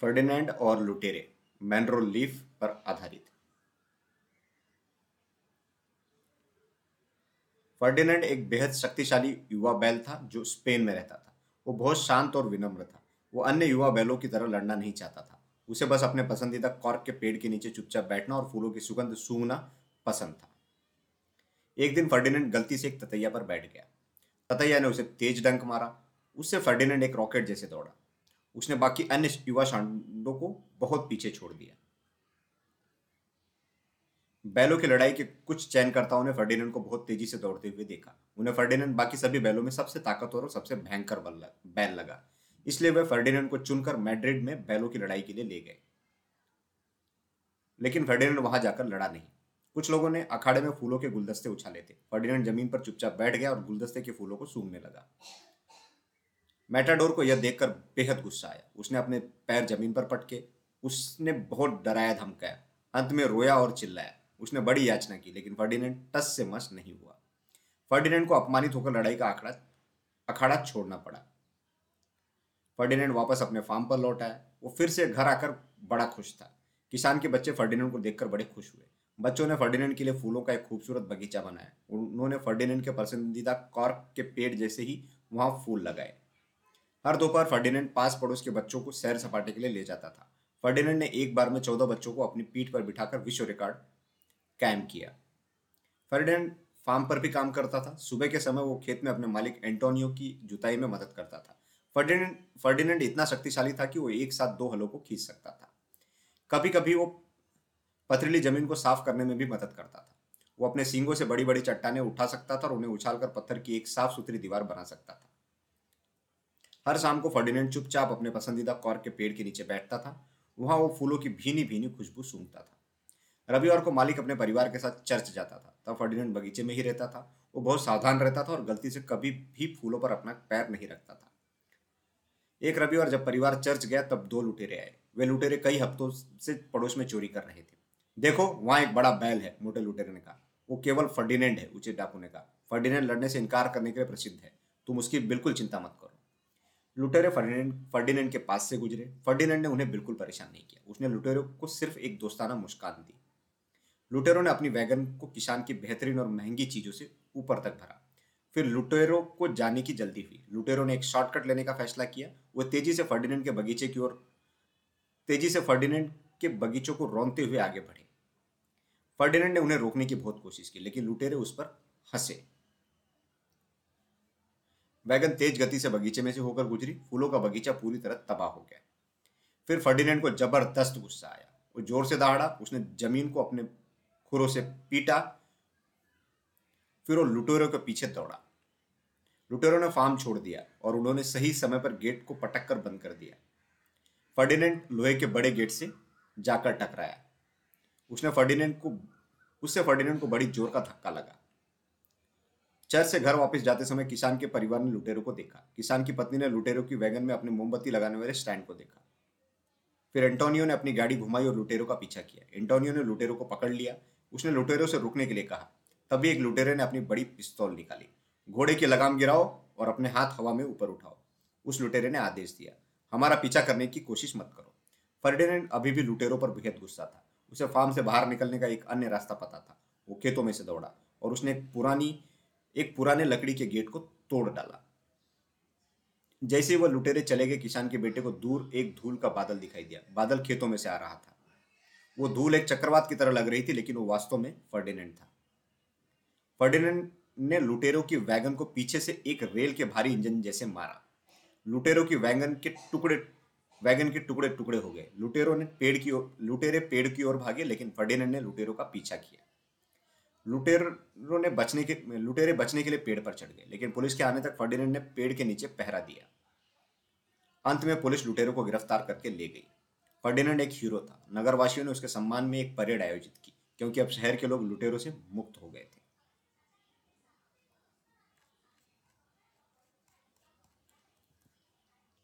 Ferdinand और लुटेरे मैनरो leaf पर आधारित। फर्डिनेंड एक बेहद शक्तिशाली युवा बैल था जो स्पेन में रहता था। वो बहुत शांत और विनम्र था। वो अन्य युवा बैलों की तरह लड़ना नहीं चाहता था। उसे बस अपने पसंदीदा कॉर्क के पेड़ के नीचे चुपचाप बैठना और फूलों की सुगंध सूंघना पसंद था। एक दिन फर्डिनेंड गलती से एक ततैया पर बैठ गया। ततैया ने उसे तेज डंक मारा। उससे फर्डिनेंड एक रॉकेट जैसे दौड़ा। उसने बाकी अन्य युवा सांडों को बहुत पीछे छोड़ दिया। बैलों की लड़ाई के कुछ चयनकर्ताओं ने फर्डिनेंड को बहुत तेज़ी से दौड़ते हुए देखा। उन्हें फर्डिनेंड बाकी सभी बैलों में सबसे ताकतवर और सबसे भयंकर बैल लगा। इसलिए वे फर्डिनेंड को चुनकर मैड्रिड में बैलों की लड़ाई के लिए ले गए। लेकिन फर्डिनेंड वहाँ जाकर लड़ा नहीं। कुछ लोगों ने अखाड़े में फूलों के गुलदस्ते उछाले थे। फर्डिनेंड ज़मीन पर चुपचाप बैठ गया और गुलदस्ते के फूलों को सूंघने लगा। मेटाडोर को यह देखकर बेहद गुस्सा आया। उसने अपने पैर ज़मीन पर पटके। उसने बहुत डराया, धमकाया। अंत में रोया और चिल्लाया। उसने बड़ी याचना की, लेकिन फर्डिनेंड टस से मस नहीं हुआ। फर्डिनेंड को अपमानित होकर लड़ाई का आखड़ा अखाड़ा छोड़ना पड़ा। फर्डिनेंड वापस अपने फार्म पर लौट आया। वो फिर से घर आकर बड़ा खुश था। किसान के बच्चे फर्डिनेंड को देखकर बड़े खुश हुए। बच्चों ने फर्डिनेंड के लिए फूलों का एक खूबसूरत बगीचा बनाया। उन्होंने फर्डिनेंड के पसंदीदा कॉर्क के पेड़ जैसे ही वहाँ फूल लगाए। हर दोपहर फर्डिनेंड पास पड़ोस के बच्चों को सैर सपाटे के लिए ले जाता था। फर्डिनेंड ने एक बार में चौदह बच्चों को अपनी पीठ पर बिठाकर विश्व रिकॉर्ड कायम किया। फर्डिनेंड फार्म पर भी काम करता था। सुबह के समय वो खेत में अपने मालिक एंटोनियो की जुताई में मदद करता था। फर्डिनेंड फर्डिनेंड इतना शक्तिशाली था कि वो एक साथ दो हलों को खींच सकता था। कभी कभी वो पथरीली ज़मीन को साफ़ करने में भी मदद करता था। वो अपने सींगों से बड़ी बड़ी चट्टाने उठा सकता था और उन्हें उछालकर पत्थर की एक साफ़ सुथरी दीवार बना सकता था। हर शाम को फर्डिनेंड चुपचाप अपने पसंदीदा कॉर्क के पेड़ के नीचे बैठता था। वहाँ वो फूलों की भीनी भीनी खुशबू सूंघता था। रविवार को मालिक अपने परिवार के साथ चर्च जाता था। तब फर्डिनेंड बगीचे में ही रहता था। वो बहुत सावधान रहता था और गलती से कभी भी फूलों पर अपना पैर नहीं रखता था। एक रविवार जब परिवार चर्च गया, तब दो लुटेरे आए। वे लुटेरे कई हफ्तों से पड़ोस में चोरी कर रहे थे। देखो, वहाँ एक बड़ा बैल है, मोटे लुटेरे ने कहा। वो केवल फर्डिनेंड है, उचित डाकू ने कहा। फर्डिनेंड लड़ने से इनकार करने के लिए प्रसिद्ध है। तुम उसकी बिल्कुल चिंता मत करो। लुटेरे फर्डिनेंड फर्डिनेंड के पास से गुजरे। फर्डिनेंड ने उन्हें बिल्कुल परेशान नहीं किया। उसने लुटेरों को सिर्फ़ एक दोस्ताना मुस्कान दी। लुटेरों ने अपनी वैगन को किसान की बेहतरीन और महँगी चीज़ों से ऊपर तक भरा। फिर लुटेरो को जाने की जल्दी हुई। लुटेरो ने एक शॉर्टकट लेने का फैसला किया। वह तेज़ी से फर्डिनेंड के बगीचे की ओर, तेज़ी से फर्डिनेंड के बगीचों को रौनते हुए आगे बढ़े। फर्डिनेंड ने उन्हें रोकने की बहुत कोशिश की, लेकिन लुटेरे उस पर हंसे। वैगन तेज गति से बगीचे में से होकर गुजरी। फूलों का बगीचा पूरी तरह तबाह हो गया। फिर फर्डिनेंड को ज़बरदस्त गुस्सा आया। वो ज़ोर से दहाड़ा, उसने ज़मीन को अपने खुरों से पीटा, फिर वो लुटेरों के पीछे दौड़ा। लुटेरों ने फार्म छोड़ दिया और उन्होंने सही समय पर गेट को पटक कर बंद कर दिया। फर्डिनेंट लोहे के बड़े गेट से जाकर टकराया। उसने फर्डिनेंट को, उससे फर्डिनेंट को बड़ी ज़ोर का धक्का लगा। चर्च से घर वापस जाते समय किसान के परिवार ने लुटेरों को देखा। किसान की पत्नी ने लुटेरों की वैगन में अपनी मोमबत्ती लगाने वाले स्टैंड को देखा। फिर एंटोनियो ने अपनी गाड़ी घुमाई और लुटेरों का पीछा किया। एंटोनियो ने लुटेरों को पकड़ लिया। उसने लुटेरों से रुकने के लिए कहा। तभी एक लुटेरे ने अपनी बड़ी पिस्तौल निकाली। घोड़े की लगाम गिराओ और अपने हाथ हवा में ऊपर उठाओ। उस लुटेरे ने आदेश दिया, हमारा पीछा करने की कोशिश मत करो। फर्डिनेंड अभी भी लुटेरों पर बेहद गुस्सा था। उसे फार्म से बाहर निकलने का एक अन्य रास्ता पता था। वो खेतों में से दौड़ा और उसने पुरानी एक पुराने लकड़ी के गेट को तोड़ डाला। जैसे वह लुटेरे चले गए, किसान के बेटे को दूर एक धूल का बादल दिखाई दिया। बादल खेतों में से आ रहा था। वो धूल एक चक्रवात की तरह लग रही थी, लेकिन वो वास्तव में फर्डिनेंड था। फर्डिनेंड ने लुटेरों की वैगन को पीछे से एक रेल के भारी इंजन जैसे मारा। लुटेरों की वैगन के टुकड़े, वैगन के टुकड़े टुकड़े हो गए। लुटेरों ने पेड़ की ओर लुटेरे पेड़ की ओर भागे, लेकिन फर्डिनेंड ने लुटेरों का पीछा किया। लुटेरो ने बचने के, लुटेरे बचने के लिए पेड़ पर चढ़ गए, लेकिन पुलिस के आने तक फर्डिनेंड ने पेड़ के नीचे पहरा दिया। अंत में पुलिस लुटेरों को गिरफ़्तार करके ले गई। फर्डिनेंड एक हीरो था। नगरवासियों ने उसके सम्मान में एक परेड आयोजित की, क्योंकि अब शहर के लोग लुटेरों से मुक्त हो गए थे।